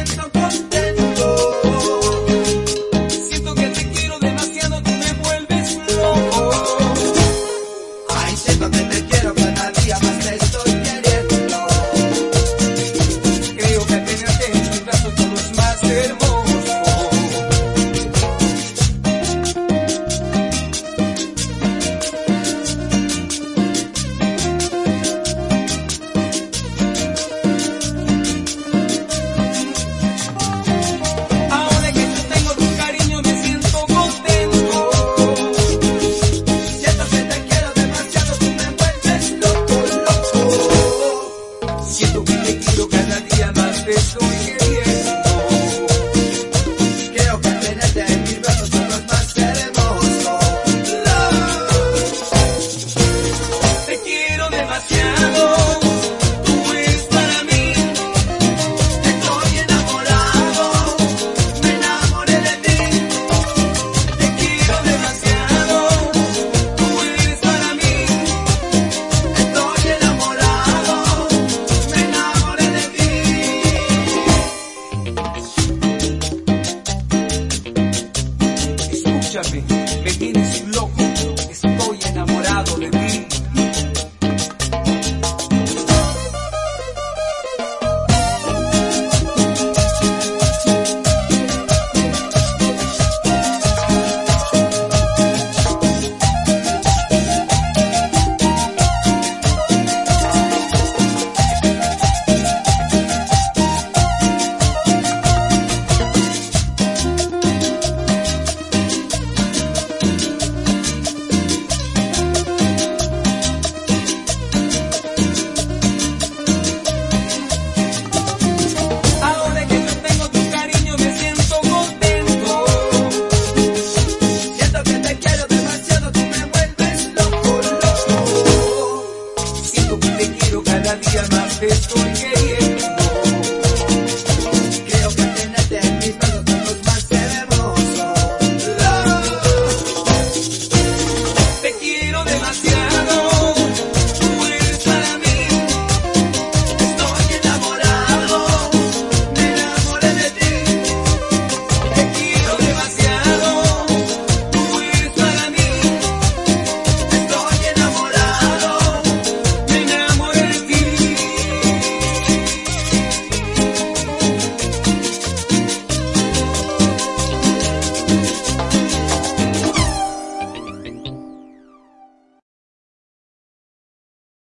Essa vontade quiero cada día más de Chapi.